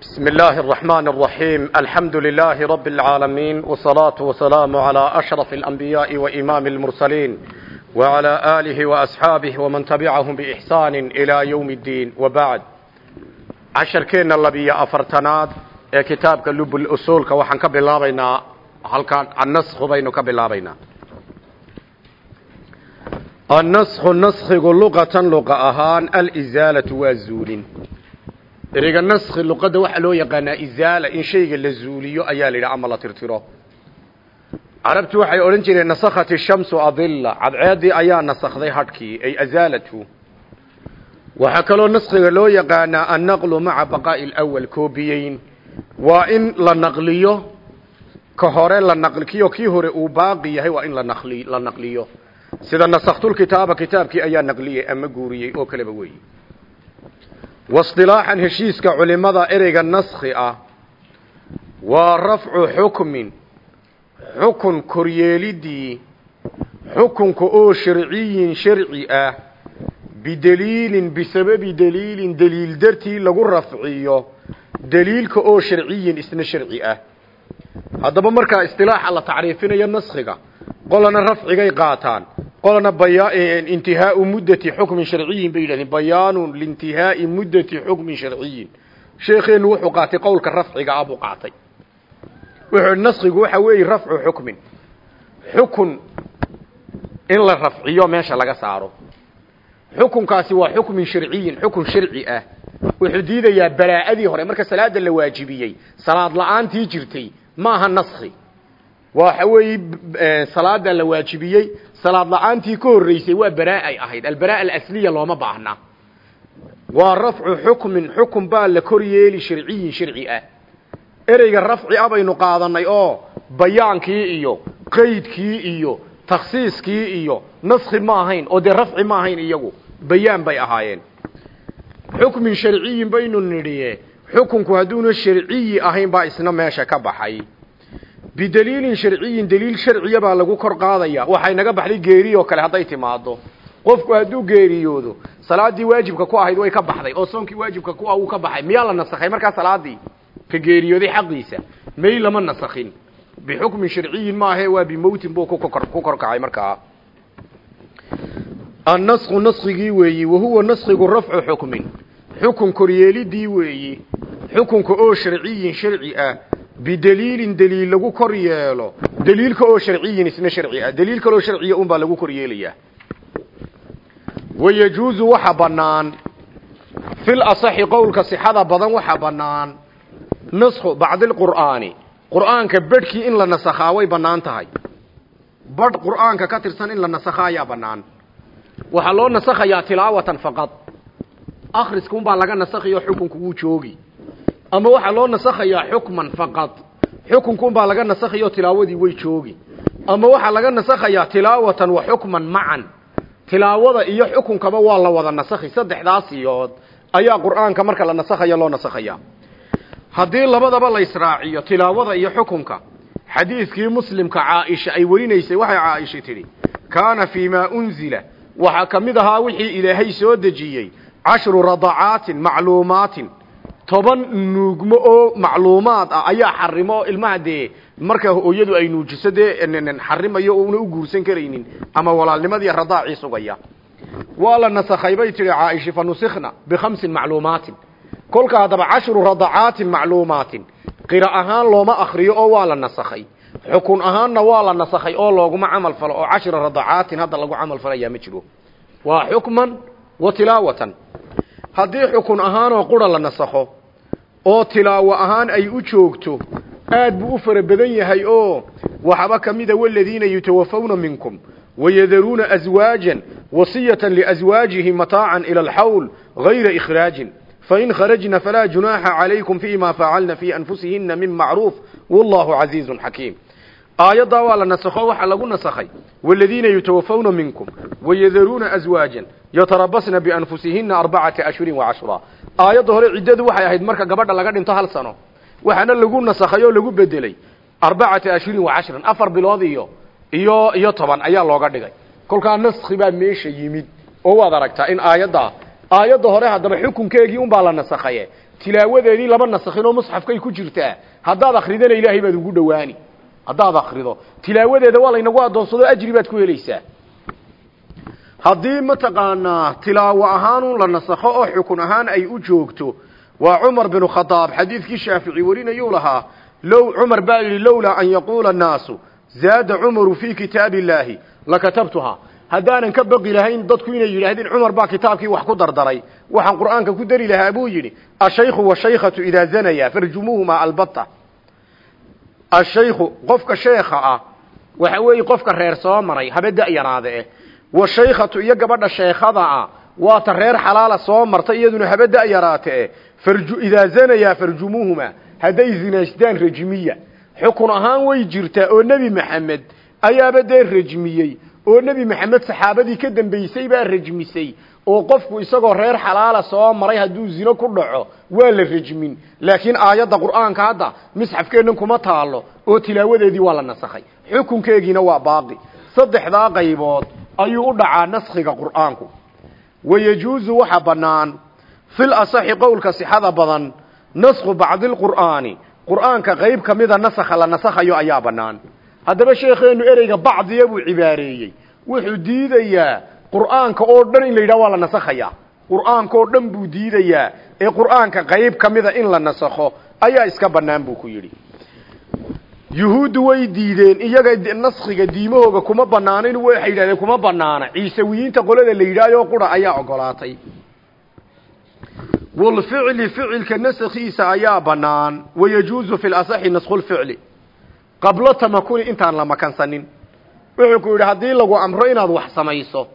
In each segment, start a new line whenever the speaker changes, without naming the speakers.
بسم الله الرحمن الرحيم الحمد لله رب العالمين والصلاة والسلام على أشرف الأنبياء وإمام المرسلين وعلى آله وأصحابه ومن تبعهم بإحسان إلى يوم الدين وبعد عشر كينا اللبية أفرتناد كتابك لب الأصول كوحن كبلابينا هل كان النسخ بين كبلابينا النسخ النسخ لغة لغة أهان الإزالة والزول ereyga naskhi luqadda waxaa loo yaqaanaa izaala in shayga la zuuliyo ayaa la ama la tirtiro. Carabtu waxay odhan jireen nasakhat ishamsu adilla. Cadceeddii ayaa nasakday hadhkii ay azaalatu. Waxaa kaloo naskhiga loo yaqaanaa annaqlu maca baqaa'i alawal koobiyeyn. Waa in la naqliyo ka hore la naqliyo kii hore uu baaqi yahay waa in la naqli la naqliyo. Sida nasaktulkitaaba kitaabkii ayaa naqliyey ama guuriyey oo kaleba weeye wasilaaxan heshiiska culimada ereyga naskhi ah waa rafcu xukmin xukun koryeelidii xukunka oo sharciyin sharci ah bidaliilin bisababi daliilin daliil dartii lagu rafciyo daliilka oo sharciyin isna sharci ah. Haddaba markaa istilaaxa la tacriifinayo naskhiga qolana rafcigay qaataan qolna intihaau muddati xukmin sharciyin bay yidhahdeen. Bayaanu liintihaai muddati xukmin sharciyin. Sheekheenu wuxuu qaatay qowlka rafciga ah buu qaatay. Wuxuu naskigu waxa weeye rafcu xukmin. Xukun in la rafciyo meesha laga saaro. Xukunkaasi waa xukmin sharciyin xukun sharci ah. Wuxuu diidayaa baraa'adii hore. Marka salaada la waajibiyey salaad la'aantii jirtay maaha naski waxa weeye salaada la waajibiyey salaad la'aantii ka horreysay waa baraa ay ahayd. Albaraa alasliya looma baahna. Waa rafcu xukmin xukun baa la kor yeeli sharciyin sharci ah. Ereyga rafci a baynu qaadanay oo bayaankii iyo qaydkii iyo takhsiiskii iyo naskhi ma ahayn oo dee rafci ma ahayn iyagu bayaan bay ahaayeen. Xukmin sharciyin baynu nidhiye xukunku hadduuna sharciyi ahayn baa isna meesha ka baxay bidaliilin sharciyin daliil sharciya baa lagu kor qaadaya. Waxay naga baxday geeri oo kale hadday timaado qofku hadduu geeriyoodo salaadii waajibka ku ahayd way ka baxday oo soonkii waajibka ku ah ka baxay miyaa la nasakhay? Markaa salaadii ka geeriyooday xaqiisa may lama nasakhin. Bixukmin sharciyin maahe waa bimowtin buu ku korkacay markaa. Annasku naskigii weeyi wahuwa naskigu rafcu xukmin. Xukun koryeelidii weeyi xukunka oo sharciyin sharci ah bidaliilin daliil lagu kor yeelo daliilka oo sharciyin isna sharci ah daliil kaloo sharciya unbaa lagu kor yeelayaa wayajuuzu waxa bannaan fil asaxi qowlka sixada badan waxa bannaan naskhu bacdilqur'aani qur'aanka bedhkii in la nasakhaa way bannaan tahay badh qur'aanka ka tirsan in la nasakhaa ayaa bannaan waxaa loo nasakhayaa tilaawatan faqad akhriska unbaa laga nasakhayo xukunku wuu joogi ama waxaa loo nasakhayaa xukman faqad xukunkunbaa laga nasakhayo tilaawadii way joogi. Ama waxaa laga nasakhayaa tilaawatan wa xukman macan tilaawada iyo xukunkaba waa la wada nasakhi saddexdaas iyood ayaa qur'aanka marka la nasakhaya loo nasakhaya haddii labadaba la israaciyo tilaawada iyo xukunka xadiidkii muslimka caaisha ay warinaysay waxay caaisha tidhi kaana fii maa unzila. Waxaa ka mid ahaa wixii ilaahay soo dejiyey cashru radacaatin macluumaatin toban nuugmo oo macluumaad ah ayaa xarimo ilmaha dee marka hooyadu ay nuujiso dee xarimayo una u guursan karaynin ama walaalnimadii radaacii sugaya. Waa la nasakhay bay tihi caaisha fa nusikhna bikhamsin macluumaatin. Kolka haddaba cashru radacaatin macluumaatin. Qira ahaan looma akriyo oo waa la nasakhay. Xukun ahaanna waa la nasakhay oo looguma camal falo oo cashra radacaatin hadda lagu camal falayaa ma jiro. Waa xukman wa tilaawatan. Haddii xukun ahaanoo qura la nasakho oo tilaawo ahaan ay u joogto aad buu u fara badan yahay oo waxaba ka mida waladiina yutawafawna minkum wayadaruuna aswaajan wasiyatan liaswaajihim mataacan ila alxawl gayra ikhraajin fain kharajna falaa junaaxa calaykum fiima facalna fii anfusihina min macruuf. Wallahu casiizun xakiim aayaddaa waa la nasakho waxaa lagu nasakhay. Waladiina yutawafawna minkum wayadaruuna aswaajan yatarabasna bianfusihina arbacata ashhurin wacashraa aayadda hore ciddadu waxay ahayd marka gabadha laga dhinto hal sano waxaana lagu nasakhay oo lagu bedelay arbacata ashhurin wacashran afar bilood iyo iyo iyo toban ayaa looga dhigay. Kolkaa naskhi baa meesha yimid oo waad aragtaa in aayadda aayadda hore haddaba xukunkeegii unbaa la nasakhaye. Tilaawadeedii lama nasakhin oo musxafkay ku jirtaa. Haddaad akridana ilaahay baad ugu dhowaani haddaad akrido tilaawadeeda waa laynagu addoonsado ajri baad ku helaysaa. Haddii mataqaanaa tilaawo ahaanun la nasakho oo xukun ahaan ay u joogto waa cumar binu khadaab xadiidkii shaafici warinayuu lahaa low cumar baa yidhi an yaquula annaasu zaada cumaru fii kitaabi illaahi lakatabtuhaa haddaanan ka baqi lahayn dadku inay yidhaahdeen cumar baa kitaabkii wax ku dardaray waxaan qur'aanka ku dari lahaa buu yidhi. Ashaykhu washaykhatu idaa zanaya farjumuuhumaa albatta ashaykhu qofka sheekha ah waxa weeye qofka reer soo maray habe da-yaraade eh washaykhatu iyo gabadha sheekhada ah waata reer xalaala soo martay iyaduna habe da-yaraate eh farju idaa zanaya farjumuuhumaa hadday zinaystaan rajmiya xukun ahaan way jirtaa oo nebi maxamed ayaaba dee rajmiyey oo nebi maxamed saxaabadii ka dambaysay baa rajmisay oo qofku isagoo reer xalaala soo maray hadduu zino ku dhaco waa la rajmin laakiin aayadda qur'aanka hadda misxafkeennan kuma taalo oo tilaawadeedii waa la nasakhay. Xukunkeegiina waa baaqi. Saddexdaa qaybood ayuu u dhacaa naskhiga qur'aanku. Wayejuusu waxa bannaan fil asaxi qowlka sixada badan naskhu bacdilqur'aani qur'aanka qayb ka mida nasakha la nasakhayo ayaa bannaan. Haddaba sheekheenu ereyga bacdiya buu cibaareeyey. Wuxuu diidayaa qur'aanka oo dhan in la yidhaha waa la nasakhayaa. Qur'aanka oo dhan buu diidayaa. Ee qur'aanka qayb ka mida in la nasakho ayaa iska bannaan buu ku yidhi. Yuhuuddu way diideen iyaga naskhiga diimahooga kuma bannaanin waxay yidhahdeen kuma bannaana. Ciisawiyiinta qolada la yidhaahyo qura ayaa ogolaatay. Walficli ficilka naskhiisa ayaa bannaan. Wayajuuzu fi lasaxi naskhu lficli qablo tamakuni intaan la makansanin. Wuxuu ku yidhi haddii lagu amro inaad wax samayso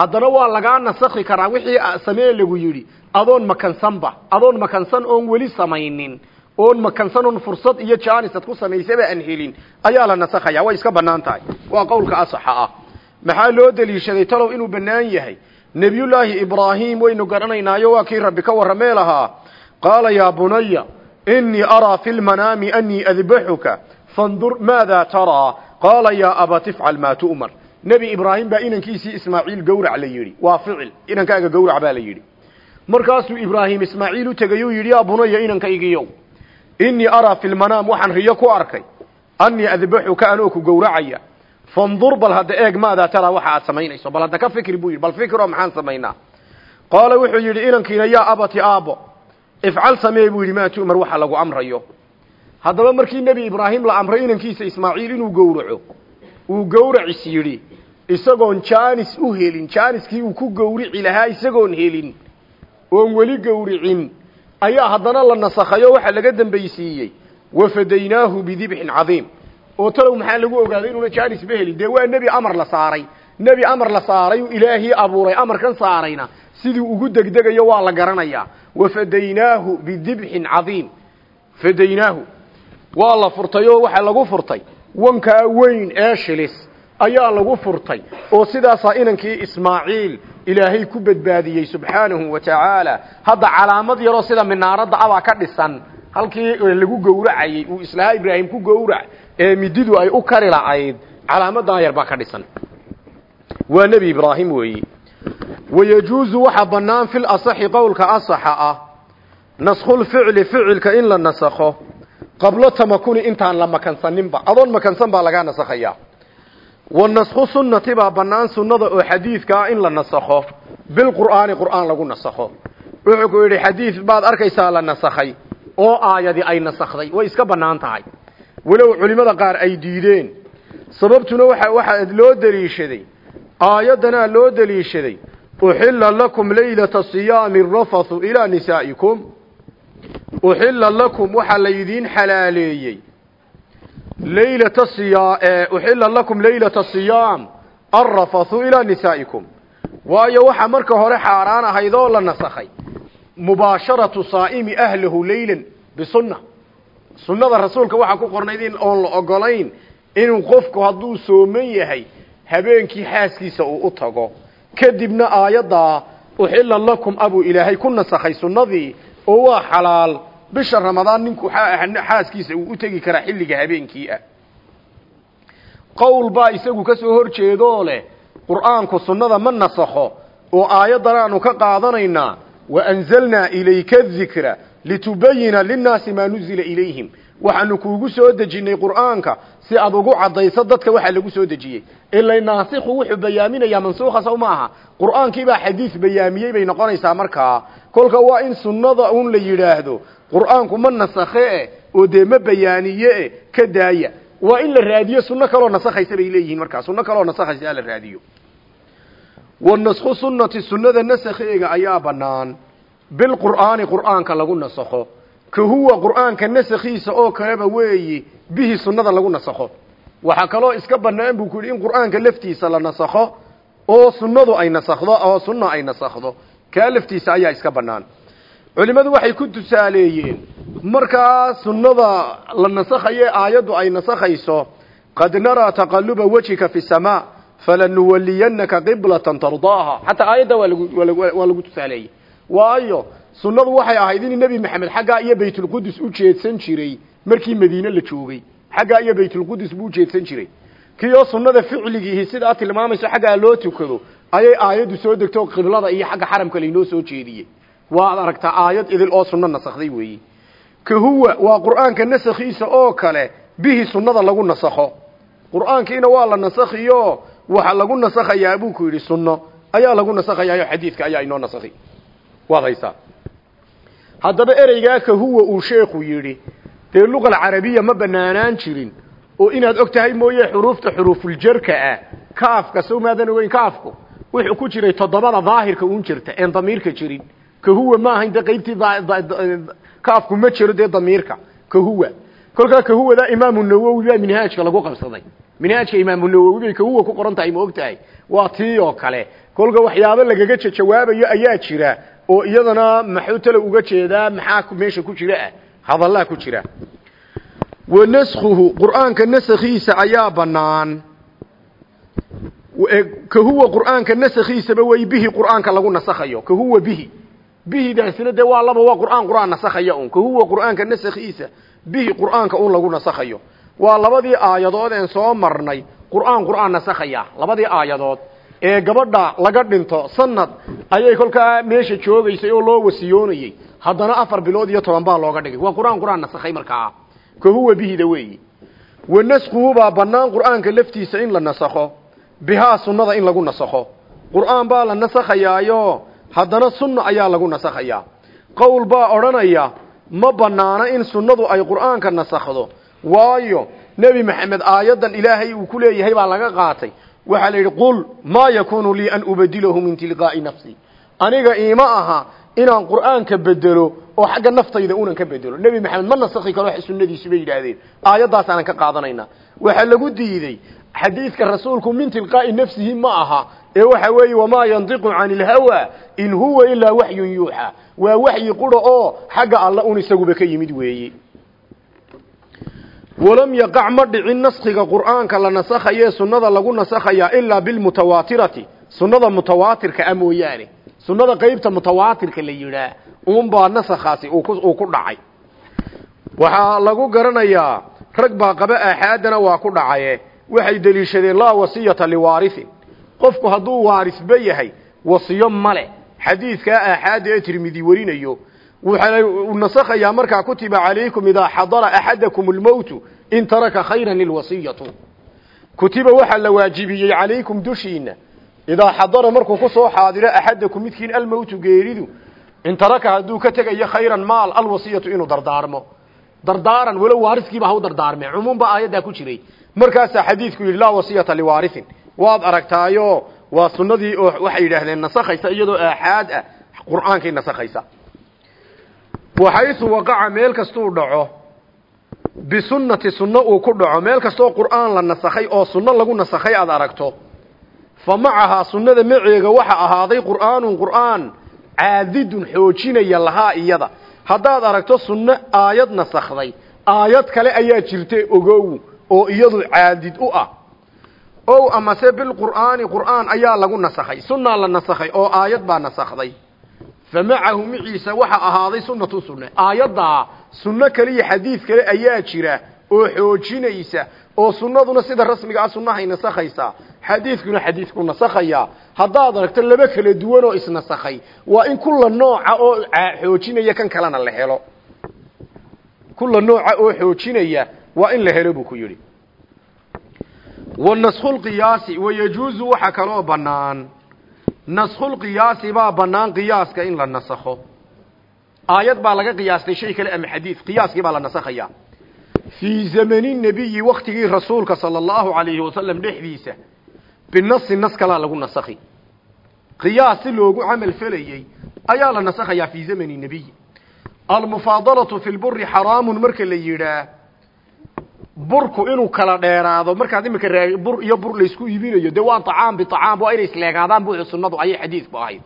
haddana waa lagaa nasakhi karaa wixii samee lagu yidhi adoon makansanba adoon makansan oon weli samaynin oon makansan oon fursad iyo jaanisad ku samaysaba aan helin. Ayaa la nasakhaya way iska bannaan tahay. Waa qowlka asaxa ah. Maxaa loo deliishaday talow inuu bannaan yahay? Nebiyullaahi ibraahim waynu garanaynaayo waa kii rabbi ka warramee lahaa. Qaala yaa bunaya inii araa fi lmanaami anii adbaxuka fandur maada taraa qaala yaa aba tifcal maa tu'mar nebi ibraahim baa inankiisii ismaaciil gowrac la yidhi. Waa ficil. Inankaaga gowrac baa la yidhi. Markaasuu ibraahim ismaaciil u tegayuu yidhi yaa bunaya inankaygiyow inii araa fi lmanaam waxaan riyo ku arkay. Anii adbaxuka anoo ku gowracaya fandur bal hadda eeg maadaa taraa waxa aad samaynayso. Bal hadda ka fikri buu yidhi. Bal fikiro maxaan samaynaa? Qaala wuxuu yidhi inankiina yaa abati aabo ifcal samee buu yidhi maa tu'mar waxa lagu amrayo. Haddaba markii nebi ibraahim la amray inankiisa ismaaciil inuu gowraco uu gowracis yidhi isagoon jaanis u helin jaaniskii uu ku gowrici lahaa isagoon helin oon weli gowricin ayaa haddana la nasakhayo waxaa laga dambaysiiyey wafadaynaahu bidibxin cadiim. Oo talow maxaa lagu ogaaday inuuna jaanis ba helin? Dee waa nebi amar la saaray. Nebi amar la saaray ilaahii abuuray amarkan saarayna sidii ugu degdegayo waa la garanayaa. Wafadaynaahu bidibxin cadiim. Fadaynaahu. Waa la furtay oo waxaa lagu furtay wankaa weyn ee shilis ayaa lagu furtay oo sidaasaa inankii ismaaciil ilaahay ku badbaadiyey subxaanahu wa tacaala hadda calaamad yaroo sida minaaradda abaa ka dhisan halkii lagu gowracayey uu islahaa ibraahim ku gowrac ee mididu ay u kari lacayd calaamadan yar baa ka dhisan. Waa nebi ibraahim weeyi. Wayajuuzu waxaa bannaan fil asaxi qowlka asaxa ah naskhulficli ficilka in la nasakho qablo tamakuni intaan la makansaninba. Adoon makansan baa lagaa nasakhayaa. Wa naskhu sunnati baa bannaan sunnada oo xadiidka ah in la nasakho. Bilqur'aani qur'aan lagu nasakho. Wuxuu ku yidhi xadiid baad arkaysaa la nasakhay oo aayadi ay nasakhday way iska bannaan tahay. Walow culimmada qaar ay diideen. Sababtuna waxa waxaa loo deliishaday aayaddanaa loo deliishaday uxilla lakum laylata siyaami rafathu ilaa nisaa'ikum uxilla lakum waxaa laydiin xalaaleeyey. Laylata siyaa uxilla lakum laylata siyaam alrafathu ilaa nisaa'ikum. Waayo waxaa marka hore xaaraan ahayd oo la nasakhay. Mubaasharatu saa'imi ahlahu leylan bisunna. Sunnada rasuulka waxaa ku qornayd in oon la ogolayn inuu qofku hadduu sooman yahay habeenkii xaaskiisa uu u tago. Kadibna aayaddaa uxilla lakum abuu ilaahay ku nasakhay sunnadii oo waa xalaal bisha ramadaan ninku xaaskiisa uu u tegi karaa xilliga habeenkii ah. Qowl baa isagu ka soo hor jeedoo leh qur'aanku sunnada ma nasakho oo aayaddan aanu ka qaadanaynaa wa anzalnaa ilayka dikra litubayina linnaasi maa nuzila ilayhim. Waxaanu kuugu soo dejinnay qur'aanka si aad ugu caddayso dadka waxaa lagu soo dejiyey. Ilay naasikhu wuxuu bayaaminayaa mansuukha sow ma aha qur'aankiibaa xadiis bayaamiyey bay noqonaysaa markaa. Kolka waa in sunnada un la yidhaahdo qur'aanku ma nasakhe oo dee ma bayaaniye ka daaya. Waa in la raadiyo sunno kaloo nasakhaysa bay leeyihiin markaa. Sunno kaloo nasakhaysa la raadiyo. Wanasku sunnati sunnada nasakheega ayaa bannaan. Bilqur'aani qur'aanka lagu nasakho. Ka huwa qur'aanka nasakhiisa oo kaleba weeyi bihi sunnada lagu nasakho. Waxaa kaloo iska bannaan buu ku yidhi in qur'aanka laftiisa la nasakho oo sunnadu ay nasakhdo oo sunna ay nasakhdo. Kaa laftiisa ayaa iska bannaan culimmadu waxay ku tusaaleeyeen markaa sunnada la nasakhaye aayaddu ay nasakhayso qad naraa taqaluba wejhika fi samaa falanuwaliyanaka qiblatan tardaaha. Xataa aayadda waa lagu tusaaleeyey. Waayo sunnadu waxay ahayd in nebi maxamed xaggaa iyo baytulqudus u jeedsan jiray markii madiine la joogay. Xaggaa iyo baytulqudus buu ujeedsan jiray. Kioo sunnada ficligiihi sidaa tilmaamayso xaggaa loo tukado ayay aayaddu soo degto qiblada iyo xagga xaramka laynoo soo jeediyey waad aragtaa aayad idil oo sunno nasakday weeyi. Ka huwa waa qur'aanka nasakhiisa oo kale bihi sunnada lagu nasakho. Qur'aankiina waa la nasakhiyo waxa lagu nasakhayaa buu ku yidhi sunno. Ayaa lagu nasakhayaayo xadiidka ayaa inoo nasakhi waad haysaa. Haddaba ereygaa ka huwa uu sheekhu yidhi dee luqa alcarabiya ma banaanaan jirin oo inaad og tahay mooye xuruufta xuruufuljarka ah kaafka sow maadan ogeyn kaafku wuxuu ku jiray toddobada daahirka uun jirta een damiirka jirin ka huwa ma ahayn dee qaybtii kaafku ma jiro dee damiirka. Ka huwa. Kolkaa ka huwada imaamu nawowi baa minhaajka lagu qabsaday. Minhaajka imaamu nawowi bay ka huwa ku qoran tahay ma waa tii oo kale. Kolka waxyaabo lagaga jawaabayo ayaa jira oo iyadana maxuu uga jeedaa? Maxaa meesha ku jira? Ah ku jira. Wa naskhuhu qur'aanka nasakhiisa ayaa bannaan. Ka huwa qur'aanka nasakhiisaba way bihi qur'aanka lagu nasakhayo. Ka bihi bihidaasina dee waa laba waa qur'aan qur'aan nasakhaya un ka huwa qur'aanka nasakhiisa bihi qur'aanka un lagu nasakhayo. Waa labadii aayadood een soo marnay qur'aan qur'aan nasakhaya labadii aayadood. Ee gabadha laga dhinto sanad ayay kolkaa meesha joogaysay oo loo wasiyoonayey haddana afar bilood iyo toban baa looga dhigay. Waa qur'aan qur'aan nasakhay markaa. Ka huwa bihida weeyi? Wa naskuhu baa bannaan qur'aanka laftiisa in la nasakho bihaa sunnada in lagu nasakho. Qur'aan baa la nasakhayaayo haddana sunna ayaa lagu nasakhayaa. Qowl baa odhanaya ma bannaana in sunnadu ay qur'aanka nasakhdo. Waayo nebi maxamed aayaddan ilaahay uu ku leeyahay baa laga qaatay. Waxaa la yidhi qul maa yakunu lii an ubadilahu min tilqaa'i nafsi. Aniga iima aha inaan qur'aanka bedelo oo xagga naftayda unan ka bedelo nebi maxamed ma nasakhi karo sunnadiisu bay yidhaahdeen. Aayaddaasaanan ka qaadanaynaa. Waxaa lagu diidey xadiidka rasuulku min tilqaa'i nafsihi ma aha. Ee waxa weeye wamaa yantiqu cani ilhawa in huwa ilaa waxyun yuuxa. Waa waxyi qura oo xagga alla un isaguba ka yimid weeye walam yaqac ma dhicin naskhiga qur'aanka la nasakhaye sunnada lagu nasakhayaa ilaa bilmutawaatirati sunnada mutawaatirka a mooyaane. Sunnada qeybta mutawaatirka la yidhaah uunbaa nasakhaasi uu ku dhacay. Waxaa lagu garanayaa rag baa qaba aaxaadana waa ku dhacaye waxay deliishadeen laa wasiyata liwaarisin. Qofku hadduu waarisba yahay wasiyo male xadiidkaa aaxaada ee tirmidi warinayo waxaa nasakhayaa markaa kutiba calaykum idaa xadara axadakum lmowtu in taraka khayran lilwasiyatu. Kutiba waxaa la waajibiyey calaykum dushiina idaa xadara markuu ku soo xaadiro axadakum midkiin almowtu geeridu in taraka hadduu ka tegayo khayran maal alwasiyatu inuu dardaarmo. Dardaaran walow waariskiiba ha u dardaarme cumuum baa aayaddaa ku jiray markaasaa xadiidku yidhi laa wasiyata liwaarisin. Waad aragtaayo waa sunnadii oo waxay yidhaahdeen nasakhaysa iyadoo aaxaad ah qur'aankay nasakhaysa waxaysu waqaca meel kastuu dhaco bisunnati sunno uu ku dhaco meel kastoo qur'aan la nasakhay oo sunno lagu nasakhay aad aragto fa macahaa sunnada maceega waxa ahaaday qur'aanun qur'aan caadidun xoojinaya lahaa iyada. Haddaad aragto sunno aayad nasakhday aayad kale ayaa jirta ogow oo iyadu caadid u ah. Ow amase bilqur'aani qur'aan ayaa lagu nasakhay. Sunnaa la nasakhay oo aayad baa nasakhday fa macahu maciisa waxa ahaaday sunnatu sunne. Aayaddaa sunno kaliya xadiid kale ayaa jira oo xoojinaysa oo sunnaduna sida rasmiga ah sunnahay nasakhaysaa xadiidkuna xadiidku nasakhayaa haddaad aragto laba kala duwan oo isnasakhay waa in kulla nooca oo xoojinaya kan kalena la helo. Kulla nooca oo xoojinaya waa in la helo buu ku yidhi. Wa naskhulqiyaasi wayajuuzu waxa kaloo bannaan. Naskhulqiyaasi baa bannaan qiyaaska in la nasakho. Aayad baa laga qiyaastay shay kale ama xadiid qiyaaskii baa la nasakhayaa fii zamani nebiyi waktigii rasuulka sala allahu calayhi wasalam dhexdiisa binasi nas kalaa lagu nasakhi. Qiyaas si loogu camal felayey ayaa la nasakhayaa fii zamani nebiyi almufaadalatu fi lburi xaraamun marka la yidhaah burku inuu kala dheeraado markaad imika bur iyo bur laysku iibinayo dee waa acaam biacaam waa inay isleegaadaan bu sunnadu ayay xadiidku ahayd.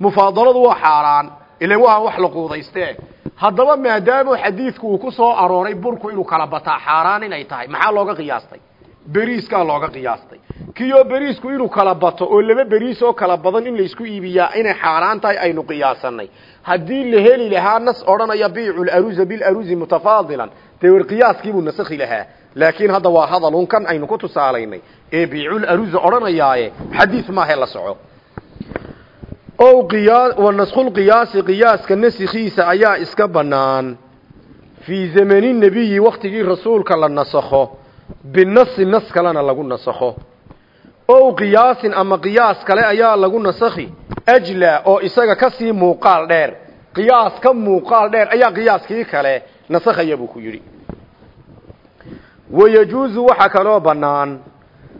Mufaadaladu waa xaaraan ile waa wax la quudayste haddaba maadaama xadiidku uu ku soo arooray burku inuu kala bataa xaaraan inay tahay. Maxaa looga qiyaastay? Beriiskaa looga qiyaastay. Kiyo beriisku inuu kala bato oo laba beriis oo kala badan in laysku iibiyaa inay xaaraan tahay aynu qiyaasanay haddii la heli lahaa nas odhanaya biicu laruza bilaruzi mutafaadilan dee war qiyaaskiibuu nasakhi lahaa. Laakiin hadda waa hadalun kan aynu ku tusaalaynay. Ee biicularuza odhanayaaye xadiis maahe la soco. O qiyaa wa naskhulqiyaasi qiyaaska nasikhiisa ayaa iska bannaan. Fii zamani nebiyi waktigii rasuulka la nasakho. Binasi nas kalena lagu nasakho. Ow qiyaasin ama qiyaas kale ayaa lagu nasakhi. Ajla oo isaga ka sii muuqaal dheer. Qiyaas ka muuqaal dheer ayaa qiyaaskii kale nasakhaya buu ku yidhi wayajuuzu waxaa kaloo bannaan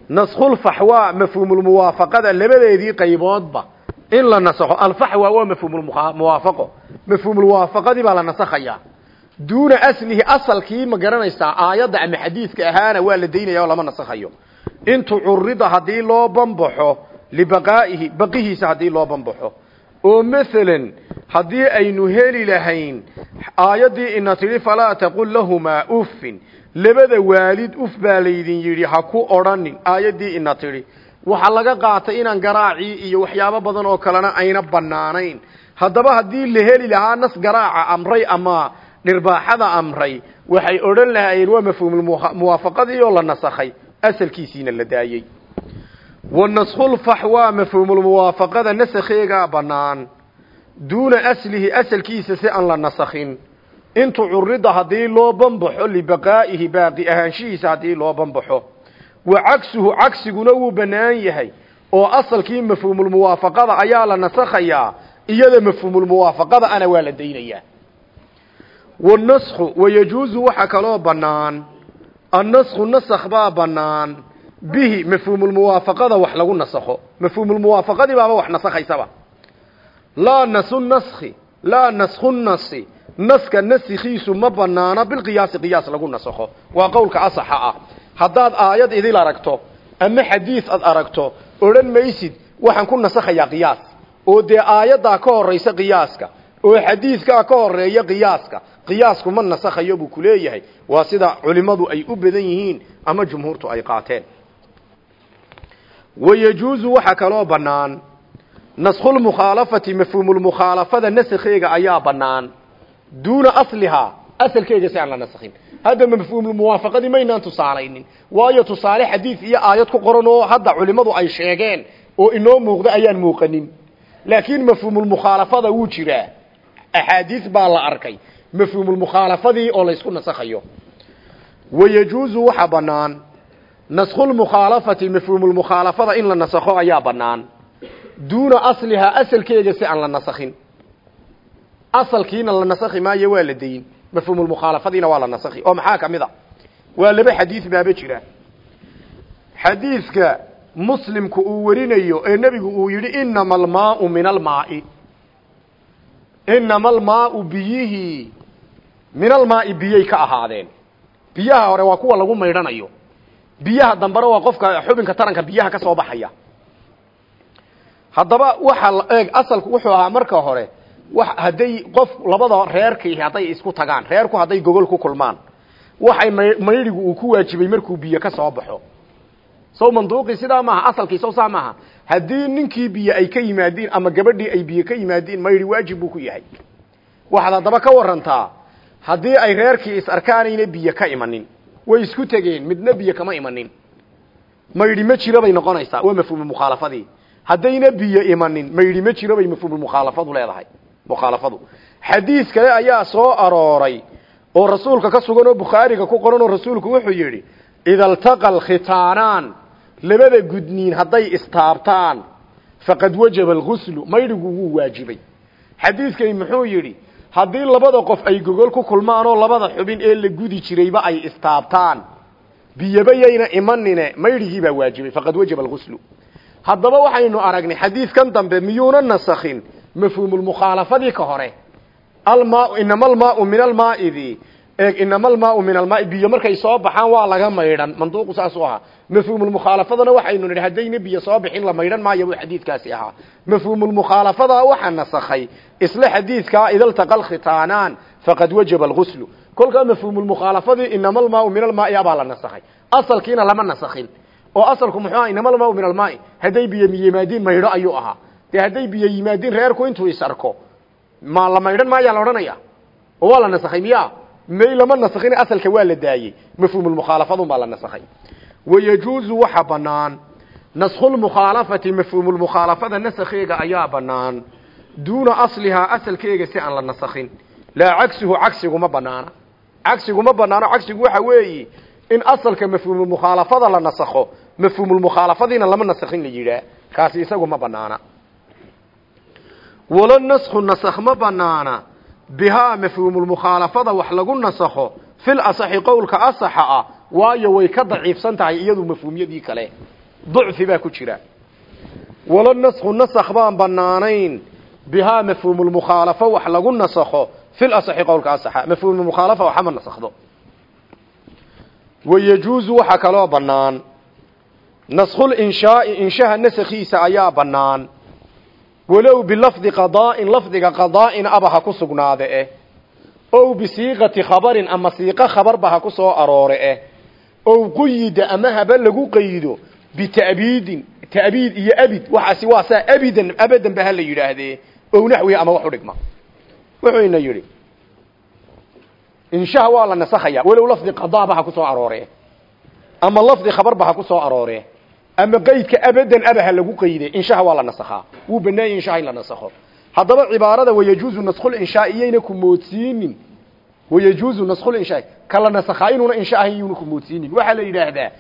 naskhulfaxwa mafhuumulmuwaafaqada labadeedii qayboodba. In la nasakho alfaxwa waa mafhuumulmuwaafaqo. Mafhuumulmuwaafaqadii baa la nasakhayaa duuna aslihi asalkii ma garanaysaa aayadda ama xadiidka ahaana waa la daynaya oo lama nasakhayo in tucurida haddii loo banbaxo libaqaa'ihi baqihiisa haddii loo banbaxo oo masalan haddii aynu heli lahayn aayaddii ina tidhi falaa taqul lahumaa uffin. Labada waalid uf baa laydin yidhi ha ku odhanin. Aayaddii ina tidhi waxaa laga qaatay inaan garaacii iyo waxyaabo badan oo kalena ayna bannaanayn. Haddaba haddii la heli lahaa nas garaaca amray ama dhirbaaxada amray waxay odhan lahaayeen waa mafhuumulmuwaafaqadii oo la nasakhay asalkiisiina la daayey wa naskhulfaxwaa mafhuumulmuwaafaqada nasakheegaa bannaan duuna aslihi asalkiisa si aan la nasakhin intu curida haddii loo banbaxo libaqaa'ihi baaqi ahaanshihiisa haddii loo banbaxo wa cagsuhu cagsiguna wuu bannaan yahay oo asalkii mafhuumulmuwaafaqada ayaa la nasakhayaa iyada mafhuumulmuwaafaqada ana waa la daynayaa wanasku wayajuuzu waxaa kaloo bannaan annasku nasakh baa bannaan bihi mafhuumulmuwaafaqada wax lagu nasakho. Mafhuumulmuwaafaqadii baaba wax nasakhaysaba laa nasu naskhi laa naskhu nasi. Naska nasikhiisu ma banaana bilqiyaasi qiyaas lagu nasakho. Waa qowlka asaxa ah. Haddaad aayad idil aragto ama xadiis ad aragto odhan maysid waxaan ku nasakhayaa qiyaas. Oo dee aayaddaa ka horaysa qiyaaska oo xadiidkaa ka horreeya qiyaaska qiyaasku ma nasakhayo buu ku leeyahay. Waa sida culimmadu ay u badan yihiin ama jumhuurtu ay qaateen wayajuuzu waxaa kaloo bannaan. Naskhulmukhaalafati mafhuumulmukhaalafada nasakheega ayaa bannaan. Duuna aslihaa asalkeega si aan la nasakhin hadda mafhuumulmuwaafaqadii maynaan tusaalaynin. Waayo tusaale xadiid iyo aayad ku qoran oo hadda culimmadu ay sheegeen oo inoo muuqda ayaan muuqanin. Laakiin mafhuumulmukhaalafada wuu jiraa. Axaadiis baa la arkay. Mafhuumulmukhaalafadii oo laysku nasakhayo. Wayajuuzu waxa bannaan naskhulmukhaalafati mafhuumulmukhaalafada in la nasakho ayaa bannaan. Duuna aslihaa asalkeega si aan la nasakhin. Asalkiina la nasakhi maayo waa la dayin mafhuumulmukhaalafadiina waa la nasakhi. Oo maxaa ka mid a? Waa laba xadiis baaba jira. Xadiiska muslimku uu warinayo ee nebigu uu yidhi inama almaau min almaai inama almaau biyihii min almaai biyay ka ahaadeen. Biyaha hore waa kuwa lagu maydhanayo biyaha dambena waa qofka xubinka taranka biyaha ka soo baxaya. Haddaba waxa eeg asalku wuxuu ahaa marka hore hadday qof labada reerkii hadday isku tagaan reerku hadday gogol ku kulmaan. Waxay maydhigu uu ku waajibay markuu biyo ka soo baxo. Sow manduuqii sidaa maaha asalkii sow saa maaha. Haddii ninkii biyo ay ka yimaadiin ama gabadhii ay biyo ka yimaadiin maydhi waajib buu ku yahay. Waxaad haddaba ka warantaa haddii ay reerkii is arkaanayna biyo ka imanin way isku tegeen midna biyo kama imanin. Maydhi ma jiro bay noqonaysaa waa mafhuumu mukhaalafadii haddayna biyo imanin maydhi ma jiro bay mafhuumulmukhaalafadu leedahay mukhaalafadu xadiis kale ayaa soo arooray oo rasuulka ka sugan oo bukhaariga ku qoran oo rasuulku wuxuu yidhi ida altaqa alkhitaanaan labada gudniin hadday istaabtaan faqad wajaba alguslu maydhigu wuu waajibay. Xadiidkani muxuu yidhi haddii labada qof ay gogol ku kulmaan oo labada xubin ee la gudi jirayba ay istaabtaan biyobayayna imanine maydhigii baa waajibay faqad wajaba alguslu haddaba waxaynu aragnay xadiidkan dambe miyuuna nasakhin mafhuumulmukhaalafadii ka hore inama almaau min almaaidi eeg inama almaau min almaai biyo markay soo baxaan waa laga maydhan. Manduuqu saasuu ahaa mafhuumulmukhaalafadana waxaynu nidhi haddayna biyo soo bixin la maydhan maayo buu xadiidkaasi ahaa. Mafhuumulmukhaalafada waxaa nasakhay. Isla xadiidkaa idaltaqa alkhitaanaan faqad wajaba alguslu kolkaa mafhuumulmukhaalafadii inama almaau min almaai abaa la nasakhay. Asalkiina lama nasakhin. Oo asalku muxuu aha inama almaau min almaai hadday biyo yimaadiin maydho ayuu ahaa. Dee biyo yimaadiin reerku intuu isarko ma la maydhan maayaa la odhanaya oo waa la nasakhay miya may lama nasakhin asalka waa la daayey. Mafhuumulmukhaalafadun baa la nasakhay. Wayajuuzu waxa bannaan. Naskhulmukhaalafati mafhuumulmukhaalafada nasakheega ayaa bannaan. Duuna aslihaa asalkeega si aan la nasakhin. Laa cagsuhu cagsiguma banaana cagsiguma banaano cagsigu waxa weeyi in asalka mafhuumulmukhaalafada la nasakho mafhuumulmukhaalafadiina lama nasakhin la yidhaah. Kaasi isagu ma banaana wala naskhu nasakh ma banaana bihaa mafhuumulmukhaalafada wax lagu nasakho fil asaxi qowlka asaxa ah waayo way ka daciifsan tahay iyadu mafhuumyadii kale. Ducfi baa ku jira. Wala naskhu nasakh baan banaanayn bihaa mafhuumulmukhaalafo wax lagu nasakho fil asaxi qowlka asaxa. Mafhuumulmukhaalafa waxama nasakhdo. Wayajuuzu waxaa kaloo bannaan. Naskhul inshaai inshaha nasakhiisa ayaa bannaan walow bilafdi qadaa'in lafdiga qadaa'in aba ha ku sugnaade eh. Ow bisiiqati khabarin ama siiqo khabarba ha ku soo aroore eh. Ow quyida ama haba lagu qaydo bita'biidin ta'biid iyo abid waxaasi waa saa abidan abadan ba ha la yidhaahdee. Ow naxwihi ama wax u dhigma. Wuxuu ina yidhi inshaha waa la nasakhaya walow lafdi qadaaba ha ku soo aroore ama lafdi khabarba ha ku soo aroore ama qaydka abadan abaha lagu qayde inshaha waa la nasakhaa wuu banaayay inshaha in la nasakho. Haddaba cibaarada wayajuuzu naskhul inshaa iyayna ku moodsiinin wayajuuzu naskhul inshaa. Kala nasakhaa inuuna insha ahayn iyuuna ku moodsiinin waxaa la yidhaahdaa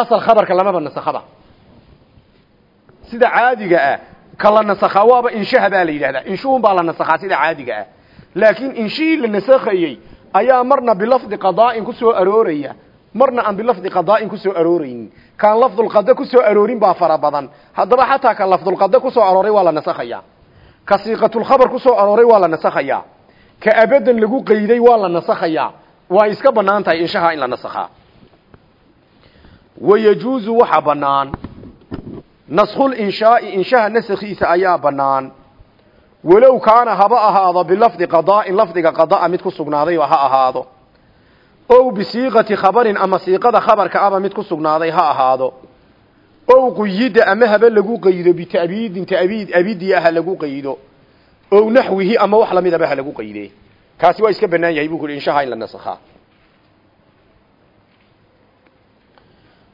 asal khabarka lamaba nasakhaba sida caadiga ah kala nasakhaa waaba inshaha baa la yidhahdaa inshuhun baa la nasakhaa sida caadiga ah. Laakiin inshihii la nasakhayey ayaa marna bilafdi qadaa'in ku soo arooraya marna aan bilafdi qadaa'in ku soo arooraynin kaan lafdulqada ku soo aroorin baa fara badan. Haddaba xataa ka lafdulqada ku soo arooray waa la nasakhaya ka siiqatulkhabar ku soo arooray waa la nasakhayaa. Ka abadan lagu qayday waa la nasakhayaa. Waa iska bannaan tahay inshaha in la nasakhaa wayajuuzu waxa bannaan. Naskhul inshaai inshaha nasakhiisa ayaa bannaan. Walow kaana haba ahaado bilafdi qadaa'in lafdiga qada'a mid ku sugnaaday ha ahaado ow bisiiqati khabarin ama siiqada khabarka aba mid ku sugnaaday ha ahaado ow quyida ama haba lagu qaydo bita'biidin ta'biid abidii ah ha lagu qaydo ow naxwihi ama wax lamidaba ha lagu qayde kaasi waa iska bannaan yahay buu ku yidhi inshaha in la nasakhaa